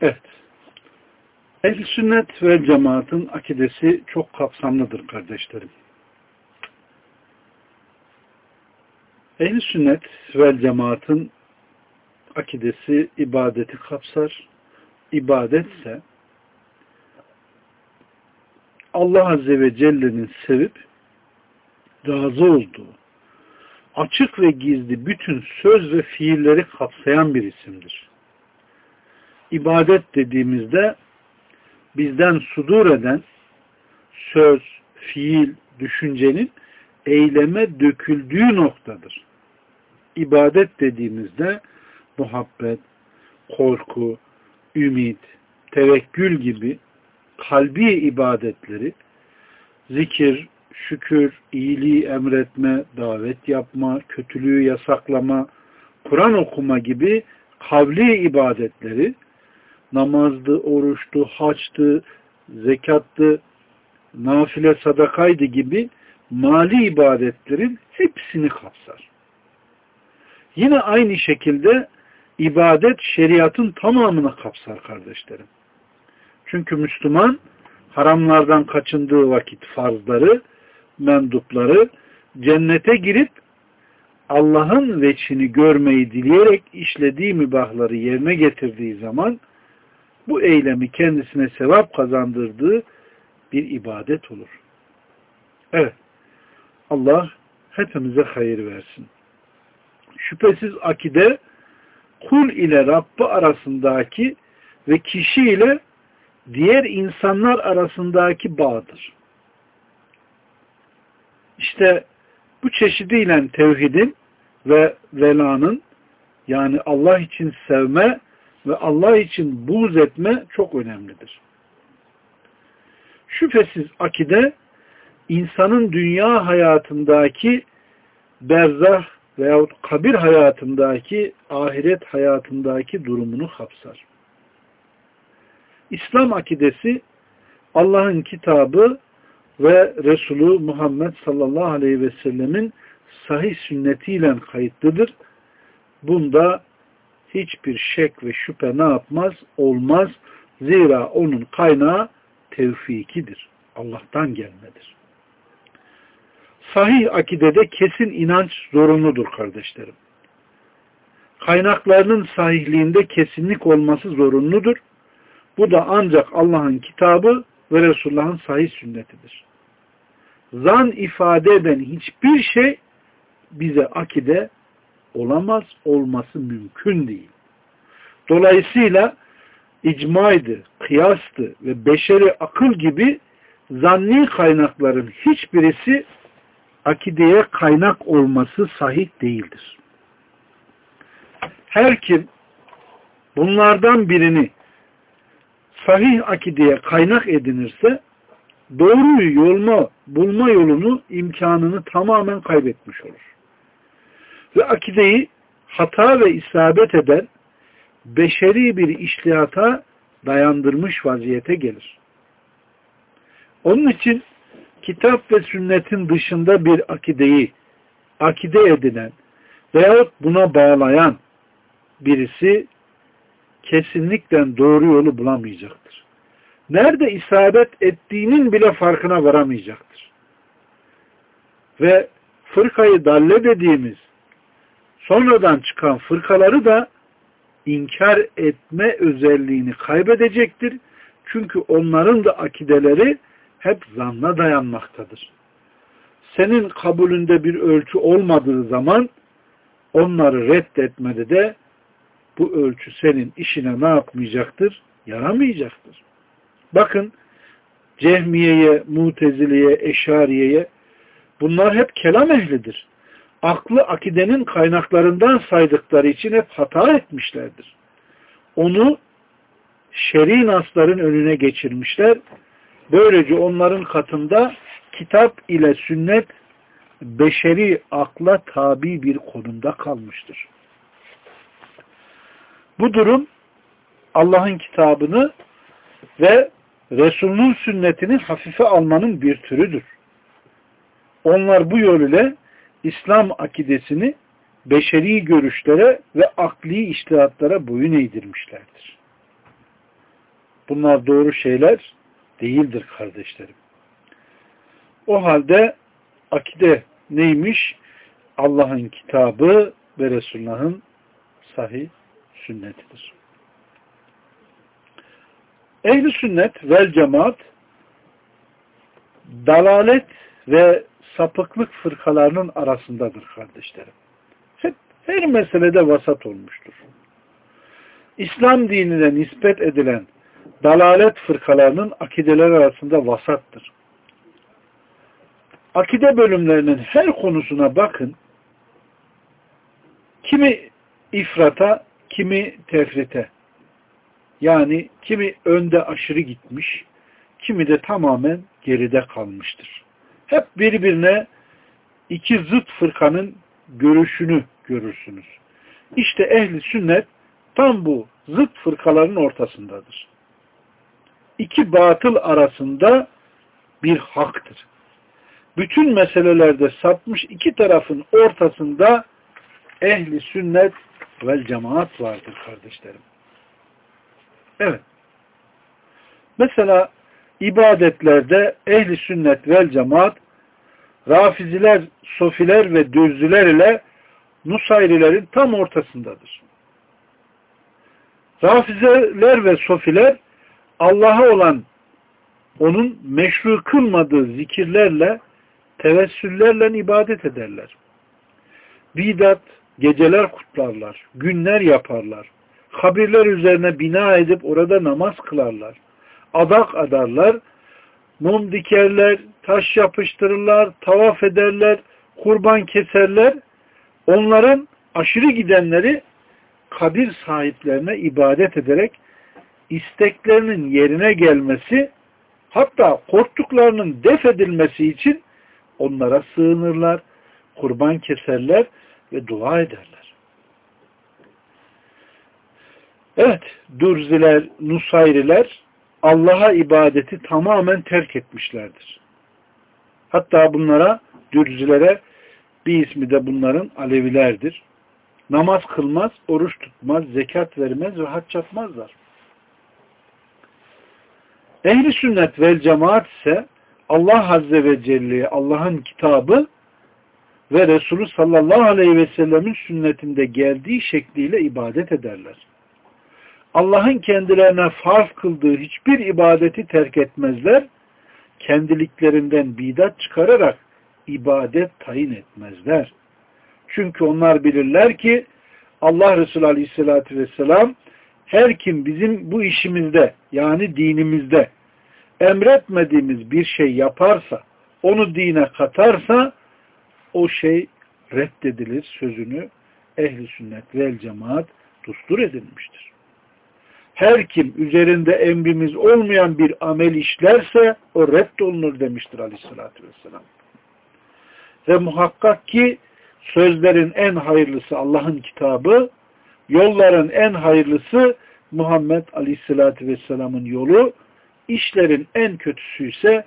Evet. Ehl-i sünnet ve cemaatin akidesi çok kapsamlıdır kardeşlerim. Ehl-i sünnet ve cemaatin akidesi ibadeti kapsar. İbadetse Allah Azze ve Celle'nin sevip razı olduğu açık ve gizli bütün söz ve fiilleri kapsayan bir isimdir. İbadet dediğimizde bizden sudur eden söz, fiil, düşüncenin eyleme döküldüğü noktadır. İbadet dediğimizde muhabbet, korku, ümit, tevekkül gibi kalbi ibadetleri, zikir, şükür, iyiliği emretme, davet yapma, kötülüğü yasaklama, Kur'an okuma gibi kavli ibadetleri, namazdı, oruçtu, haçtı, zekattı, nafile sadakaydı gibi mali ibadetlerin hepsini kapsar. Yine aynı şekilde ibadet şeriatın tamamını kapsar kardeşlerim. Çünkü Müslüman haramlardan kaçındığı vakit farzları, mendupları cennete girip Allah'ın veçini görmeyi dileyerek işlediği mübahları yerine getirdiği zaman bu eylemi kendisine sevap kazandırdığı bir ibadet olur. Evet. Allah hepimize hayır versin. Şüphesiz akide kul ile Rabbi arasındaki ve kişi ile diğer insanlar arasındaki bağdır. İşte bu çeşidiyle tevhidin ve velanın yani Allah için sevme ve Allah için buğz etme çok önemlidir. Şüphesiz akide insanın dünya hayatındaki berzah veyahut kabir hayatındaki ahiret hayatındaki durumunu kapsar. İslam akidesi Allah'ın kitabı ve Resulü Muhammed sallallahu aleyhi ve sellemin sahih sünnetiyle kayıtlıdır. Bunda hiçbir şek ve şüphe ne yapmaz? Olmaz. Zira onun kaynağı tevfikidir. Allah'tan gelmedir. Sahih akidede kesin inanç zorunludur kardeşlerim. Kaynaklarının sahihliğinde kesinlik olması zorunludur. Bu da ancak Allah'ın kitabı ve Resulullah'ın sahih sünnetidir. Zan ifade eden hiçbir şey bize akide olamaz, olması mümkün değil. Dolayısıyla icmaydı, kıyastı ve beşeri akıl gibi zanni kaynakların hiçbirisi akideye kaynak olması sahih değildir. Her kim bunlardan birini sahih akideye kaynak edinirse doğruyu yolma, bulma yolunu, imkanını tamamen kaybetmiş olur. Ve akideyi hata ve isabet eden beşeri bir işlihata dayandırmış vaziyete gelir. Onun için kitap ve sünnetin dışında bir akideyi akide edinen veyahut buna bağlayan birisi kesinlikle doğru yolu bulamayacaktır. Nerede isabet ettiğinin bile farkına varamayacaktır. Ve fırkayı dalle dediğimiz sonradan çıkan fırkaları da inkar etme özelliğini kaybedecektir. Çünkü onların da akideleri hep zanna dayanmaktadır. Senin kabulünde bir ölçü olmadığı zaman onları reddetmede de bu ölçü senin işine ne yapmayacaktır? Yaramayacaktır. Bakın Cehmiye'ye, Mutezile'ye, Eşariye'ye bunlar hep kelam ehlidir. Aklı akidenin kaynaklarından saydıkları için hep hata etmişlerdir. Onu şer'i nasların önüne geçirmişler. Böylece onların katında kitap ile sünnet beşeri akla tabi bir konumda kalmıştır. Bu durum Allah'ın kitabını ve Resulünün sünnetini hafife almanın bir türüdür. Onlar bu yol ile İslam akidesini beşeri görüşlere ve akli iştihatlara boyun eğdirmişlerdir. Bunlar doğru şeyler değildir kardeşlerim. O halde akide neymiş? Allah'ın kitabı ve Resulullah'ın sahih sünnetidir. Ehli sünnet vel cemaat dalalet ve sapıklık fırkalarının arasındadır kardeşlerim. Hep her meselede vasat olmuştur. İslam dinine nispet edilen dalalet fırkalarının akideler arasında vasattır. Akide bölümlerinin her konusuna bakın. Kimi ifrata, kimi tefrite. Yani kimi önde aşırı gitmiş, kimi de tamamen geride kalmıştır. Hep birbirine iki zıt fırkanın görüşünü görürsünüz. İşte ehli sünnet tam bu zıt fırkaların ortasındadır. İki batıl arasında bir haktır. Bütün meselelerde sapmış iki tarafın ortasında ehli sünnet vel cemaat vardır kardeşlerim. Evet. Mesela ibadetlerde ehli sünnet vel cemaat rafiziler, sofiler ve dürzüler ile Nusayrilerin tam ortasındadır. Rafizeler ve sofiler Allah'a olan onun meşru kılmadığı zikirlerle, tevessüllerle ibadet ederler. Bidat, geceler kutlarlar, günler yaparlar. Kabirler üzerine bina edip orada namaz kılarlar. Adak adarlar, mum dikerler, taş yapıştırırlar, tavaf ederler, kurban keserler. Onların aşırı gidenleri kabir sahiplerine ibadet ederek isteklerinin yerine gelmesi hatta korktuklarının def edilmesi için onlara sığınırlar, kurban keserler ve dua ederler. Evet, Dürziler, Nusayriler Allah'a ibadeti tamamen terk etmişlerdir. Hatta bunlara, Dürzilere bir ismi de bunların Alevilerdir. Namaz kılmaz, oruç tutmaz, zekat vermez ve hac yapmazlar. Ehli sünnet vel cemaat ise Allah Azze ve Celle'ye Allah'ın kitabı ve Resulü sallallahu aleyhi ve sellemin sünnetinde geldiği şekliyle ibadet ederler. Allah'ın kendilerine farz kıldığı hiçbir ibadeti terk etmezler. Kendiliklerinden bidat çıkararak ibadet tayin etmezler. Çünkü onlar bilirler ki Allah Resulü Aleyhisselatü Vesselam her kim bizim bu işimizde yani dinimizde emretmediğimiz bir şey yaparsa, onu dine katarsa o şey reddedilir sözünü ehli sünnet vel cemaat dustur edilmiştir. Her kim üzerinde emrimiz olmayan bir amel işlerse o reddolunur demiştir aleyhissalatü vesselam. Ve muhakkak ki sözlerin en hayırlısı Allah'ın kitabı, yolların en hayırlısı Muhammed Aleyhisselatü Vesselam'ın yolu, işlerin en kötüsü ise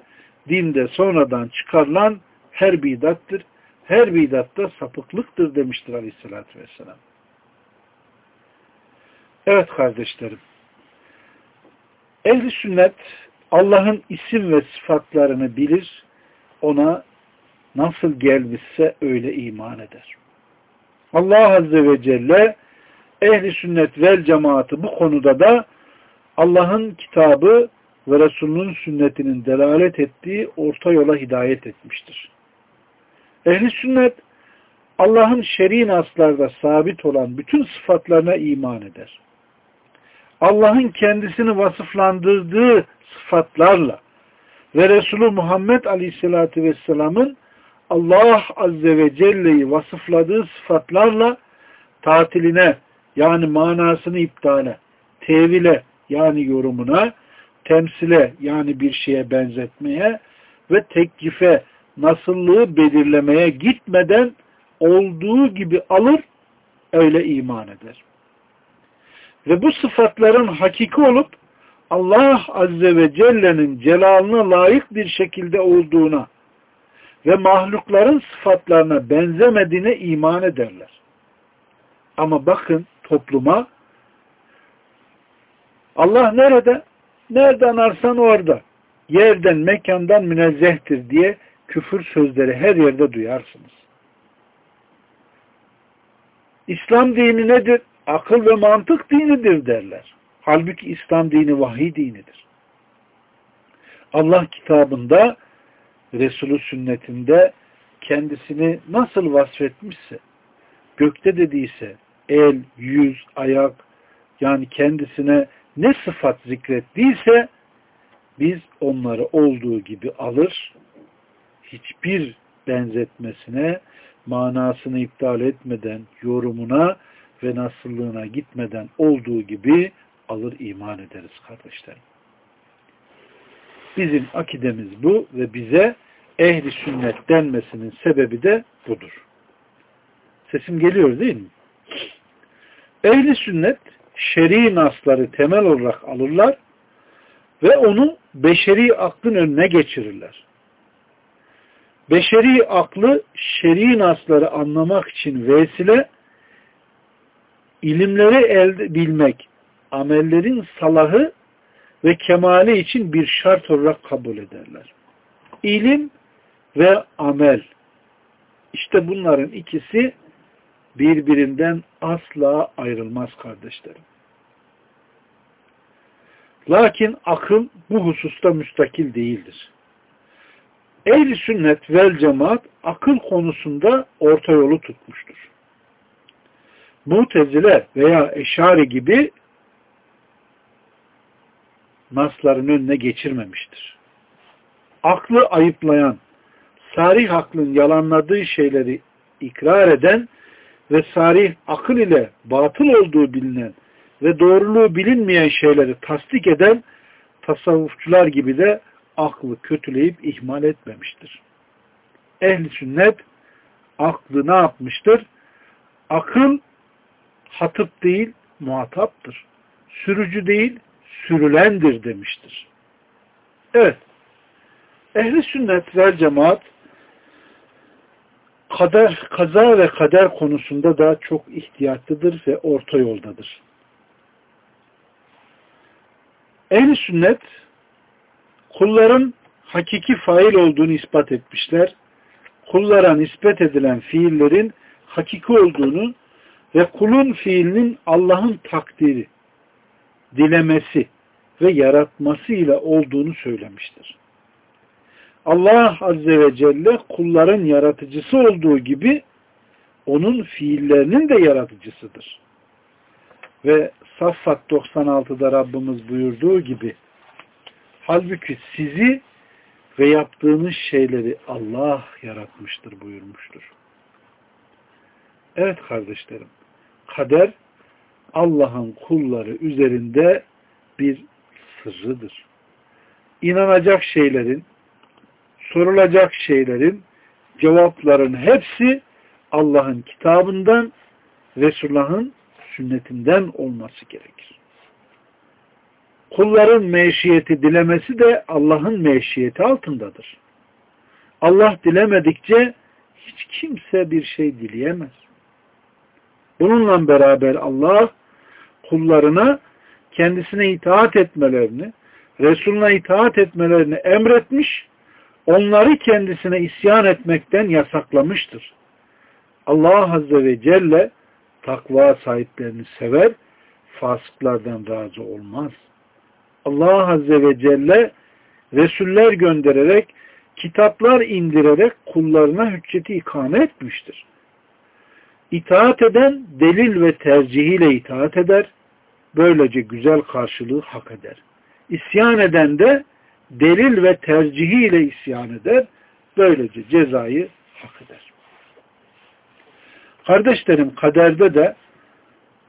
dinde sonradan çıkarılan her bidattır. Her bidatta sapıklıktır demiştir Aleyhisselatü Vesselam. Evet kardeşlerim. Ehli sünnet Allah'ın isim ve sıfatlarını bilir, ona nasıl gelmişse öyle iman eder. Allah Azze ve Celle ehli sünnet vel cemaati bu konuda da Allah'ın kitabı ve Resulünün sünnetinin delalet ettiği orta yola hidayet etmiştir. Ehli sünnet Allah'ın şer'i naslarda sabit olan bütün sıfatlarına iman eder. Allah'ın kendisini vasıflandırdığı sıfatlarla ve Resulü Muhammed Aleyhisselatü Vesselam'ın Allah Azze ve Celle'yi vasıfladığı sıfatlarla tatiline yani manasını iptale, tevile yani yorumuna, temsile yani bir şeye benzetmeye ve teklife, nasıllığı belirlemeye gitmeden olduğu gibi alır, öyle iman eder. Ve bu sıfatların hakiki olup Allah Azze ve Celle'nin celalına layık bir şekilde olduğuna ve mahlukların sıfatlarına benzemediğine iman ederler. Ama bakın topluma Allah nerede? nereden arsan orada. Yerden, mekandan münezzehtir diye küfür sözleri her yerde duyarsınız. İslam dini nedir? Akıl ve mantık dinidir derler. Halbuki İslam dini vahiy dinidir. Allah kitabında, Resulü sünnetinde kendisini nasıl vasfetmişse, gökte dediyse, el, yüz, ayak, yani kendisine ne sıfat zikrettiyse, biz onları olduğu gibi alır, hiçbir benzetmesine, manasını iptal etmeden, yorumuna ve nasıllığına gitmeden olduğu gibi alır iman ederiz kardeşlerim. Bizim akidemiz bu ve bize ehli sünnet denmesinin sebebi de budur. Sesim geliyor değil mi? Ehli sünnet şer'i nasları temel olarak alırlar ve onu beşeri aklın önüne geçirirler. Beşeri aklı şer'i nasları anlamak için vesile ilimleri elde bilmek, amellerin salahı ve kemali için bir şart olarak kabul ederler. İlim ve amel. İşte bunların ikisi birbirinden asla ayrılmaz kardeşlerim. Lakin akıl bu hususta müstakil değildir. Ehli sünnet vel cemaat akıl konusunda orta yolu tutmuştur. Mutezile veya Eşari gibi nasların önüne geçirmemiştir. Aklı ayıplayan, sarih aklın yalanladığı şeyleri ikrar eden ve sarih akıl ile batıl olduğu bilinen ve doğruluğu bilinmeyen şeyleri tasdik eden tasavvufçular gibi de aklı kötüleyip ihmal etmemiştir. Ehli sünnet aklı ne yapmıştır? Akıl hatıp değil muhataptır. Sürücü değil sürülendir demiştir. Evet. Ehli sünnet vel cemaat kader, kaza ve kader konusunda da çok ihtiyatlıdır ve orta yoldadır. Ehli sünnet kulların hakiki fail olduğunu ispat etmişler. Kullara nispet edilen fiillerin hakiki olduğunu ve kulun fiilinin Allah'ın takdiri, dilemesi ve yaratması ile olduğunu söylemiştir. Allah Azze ve Celle kulların yaratıcısı olduğu gibi onun fiillerinin de yaratıcısıdır. Ve Saffat 96'da Rabbimiz buyurduğu gibi halbuki sizi ve yaptığınız şeyleri Allah yaratmıştır buyurmuştur. Evet kardeşlerim, kader Allah'ın kulları üzerinde bir sırrıdır. İnanacak şeylerin, sorulacak şeylerin cevapların hepsi Allah'ın kitabından, Resulullah'ın sünnetinden olması gerekir. Kulların meşiyeti dilemesi de Allah'ın meşiyeti altındadır. Allah dilemedikçe hiç kimse bir şey dileyemez. Bununla beraber Allah kullarına kendisine itaat etmelerini, Resulüne itaat etmelerini emretmiş, onları kendisine isyan etmekten yasaklamıştır. Allah Azze ve Celle takva sahiplerini sever, fasıklardan razı olmaz. Allah Azze ve Celle Resuller göndererek, kitaplar indirerek kullarına hücceti ikame etmiştir. İtaat eden delil ve tercihiyle itaat eder, böylece güzel karşılığı hak eder. İsyan eden de delil ve tercihiyle isyan eder, böylece cezayı hak eder. Kardeşlerim kaderde de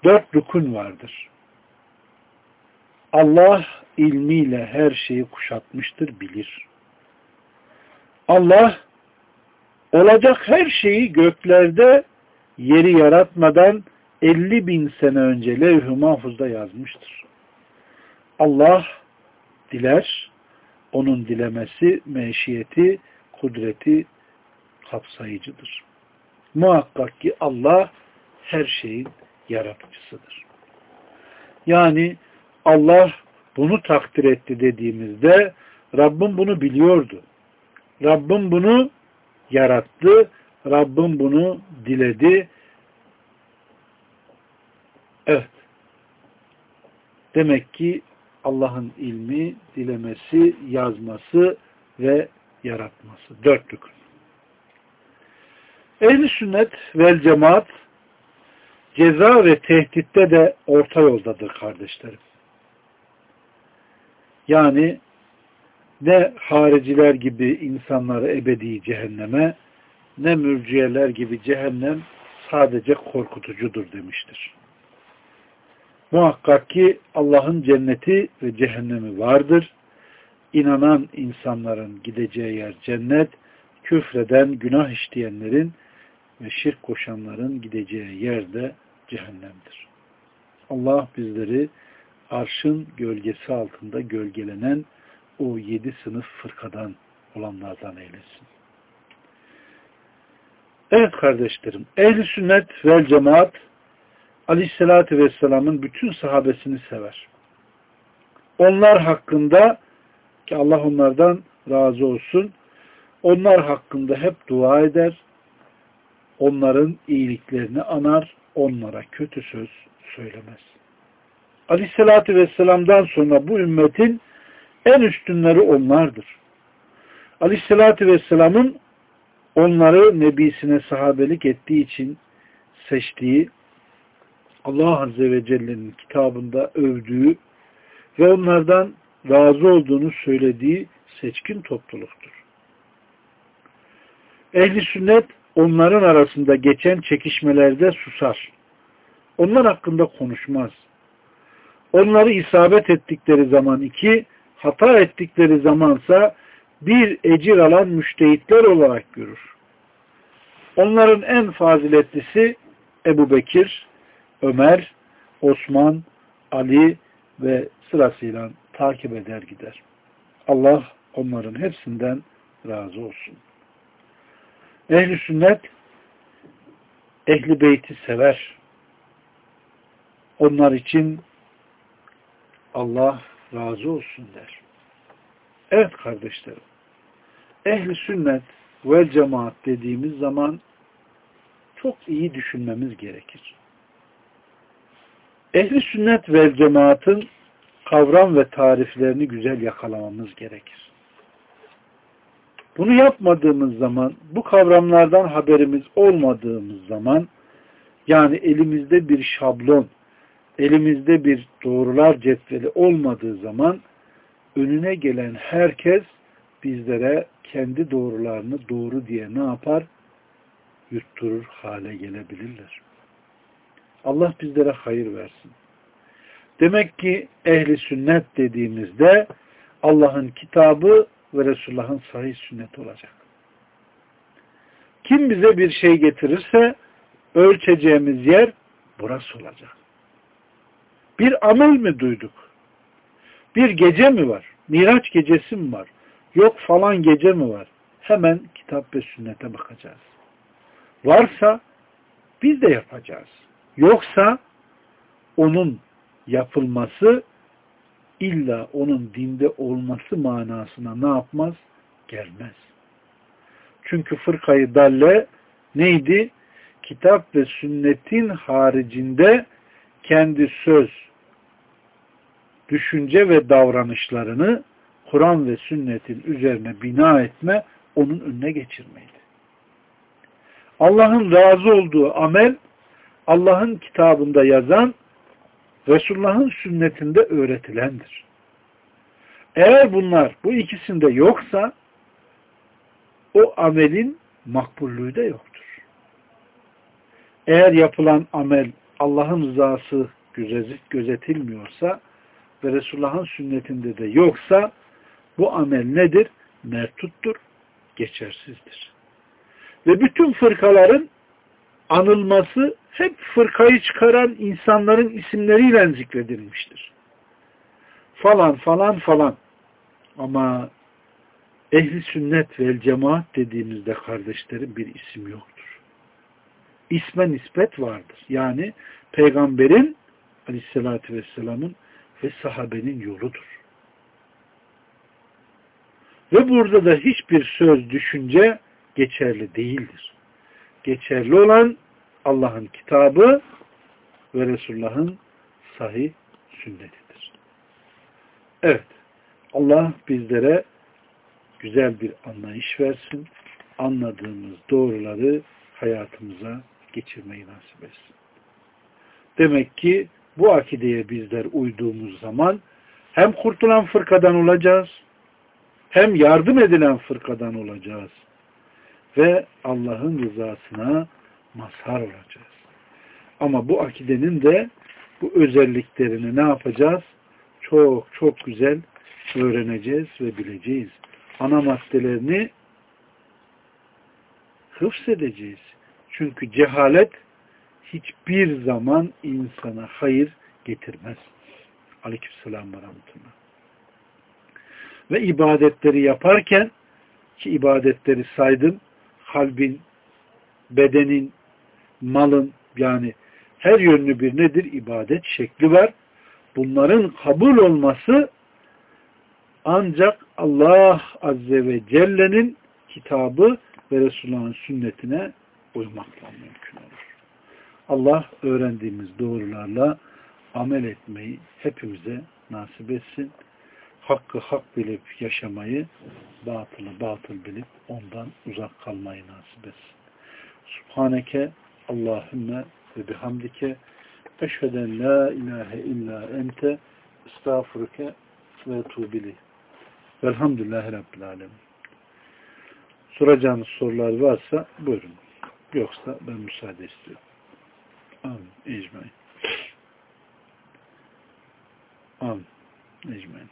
dört rukun vardır. Allah ilmiyle her şeyi kuşatmıştır, bilir. Allah olacak her şeyi göklerde yeri yaratmadan 50 bin sene önce levh-i mahfuzda yazmıştır. Allah diler, onun dilemesi, meşiyeti, kudreti kapsayıcıdır. Muhakkak ki Allah her şeyin yaratıcısıdır. Yani Allah bunu takdir etti dediğimizde Rabbim bunu biliyordu. Rabbim bunu yarattı. Rabbim bunu diledi. Evet. Demek ki Allah'ın ilmi, dilemesi, yazması ve yaratması. Dörtlük. Ehl-i sünnet vel cemaat ceza ve tehditte de orta yoldadır kardeşlerim. Yani ne hariciler gibi insanları ebedi cehenneme ne mürciyeler gibi cehennem sadece korkutucudur demiştir. Muhakkak ki Allah'ın cenneti ve cehennemi vardır. İnanan insanların gideceği yer cennet, küfreden, günah işleyenlerin ve şirk koşanların gideceği yer de cehennemdir. Allah bizleri arşın gölgesi altında gölgelenen o yedi sınıf fırkadan olanlardan eylesin. Evet kardeşlerim, ehli sünnet vel cemaat Aleyhisselatü Vesselam'ın bütün sahabesini sever. Onlar hakkında ki Allah onlardan razı olsun onlar hakkında hep dua eder onların iyiliklerini anar onlara kötü söz söylemez. Aleyhisselatü Vesselam'dan sonra bu ümmetin en üstünleri onlardır. Aleyhisselatü Vesselam'ın onları nebisine sahabelik ettiği için seçtiği Allah Azze ve Celle'nin kitabında övdüğü ve onlardan razı olduğunu söylediği seçkin topluluktur. Ehli sünnet onların arasında geçen çekişmelerde susar. Onlar hakkında konuşmaz. Onları isabet ettikleri zaman iki, hata ettikleri zamansa bir ecir alan müştehitler olarak görür. Onların en faziletlisi Ebu Bekir, Ömer, Osman, Ali ve sırasıyla takip eder gider. Allah onların hepsinden razı olsun. Ehli sünnet ehli beyti sever. Onlar için Allah razı olsun der. Evet kardeşlerim. Ehli sünnet ve cemaat dediğimiz zaman çok iyi düşünmemiz gerekir. Ehli sünnet ve cemaatın kavram ve tariflerini güzel yakalamamız gerekir. Bunu yapmadığımız zaman, bu kavramlardan haberimiz olmadığımız zaman, yani elimizde bir şablon, elimizde bir doğrular cetveli olmadığı zaman, önüne gelen herkes bizlere kendi doğrularını doğru diye ne yapar? Yutturur hale gelebilirler. Allah bizlere hayır versin. Demek ki ehli sünnet dediğimizde Allah'ın kitabı ve Resulullah'ın sahih sünnet olacak. Kim bize bir şey getirirse ölçeceğimiz yer burası olacak. Bir amel mi duyduk? Bir gece mi var? Miraç gecesi mi var? Yok falan gece mi var? Hemen kitap ve sünnete bakacağız. Varsa biz de yapacağız. Yoksa onun yapılması illa onun dinde olması manasına ne yapmaz? Gelmez. Çünkü fırkayı dalle neydi? Kitap ve sünnetin haricinde kendi söz, düşünce ve davranışlarını Kur'an ve sünnetin üzerine bina etme, onun önüne geçirmeydi. Allah'ın razı olduğu amel, Allah'ın kitabında yazan Resulullah'ın sünnetinde öğretilendir. Eğer bunlar bu ikisinde yoksa o amelin makbullüğü de yoktur. Eğer yapılan amel Allah'ın rızası gözetilmiyorsa ve Resulullah'ın sünnetinde de yoksa bu amel nedir? Mertuttur, geçersizdir. Ve bütün fırkaların anılması hep fırkayı çıkaran insanların isimleriyle zikredilmiştir. Falan falan falan. Ama ehli sünnet ve cemaat dediğimizde kardeşlerim bir isim yoktur. İsme nispet vardır. Yani peygamberin aleyhissalatü vesselamın ve sahabenin yoludur. Ve burada da hiçbir söz, düşünce geçerli değildir. Geçerli olan Allah'ın kitabı ve Resulullah'ın sahih sünnetidir. Evet. Allah bizlere güzel bir anlayış versin. Anladığımız doğruları hayatımıza geçirmeyi nasip etsin. Demek ki bu akideye bizler uyduğumuz zaman hem kurtulan fırkadan olacağız, hem yardım edilen fırkadan olacağız ve Allah'ın rızasına mazhar olacağız. Ama bu akidenin de bu özelliklerini ne yapacağız? Çok çok güzel öğreneceğiz ve bileceğiz. Ana maddelerini hıfzedeceğiz. Çünkü cehalet hiçbir zaman insana hayır getirmez. Aleykümselam ve rahmetullah. Ve ibadetleri yaparken ki ibadetleri saydım kalbin, bedenin, malın yani her yönlü bir nedir? ibadet şekli var. Bunların kabul olması ancak Allah Azze ve Celle'nin kitabı ve Resulullah'ın sünnetine uymakla mümkün olur. Allah öğrendiğimiz doğrularla amel etmeyi hepimize nasip etsin. Hakkı hak bilip yaşamayı, batılı batıl bilip ondan uzak kalmayı nasip etsin. Subhaneke Allahümme ve bihamdike eşheden la ilahe illa ente estağfurke ve etubili. Velhamdülillahi Rabbil Alemin. Soracağınız sorular varsa buyurun. Yoksa ben müsaade istiyorum. Amin. Ecmain. Amin. Ecmain.